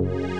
you.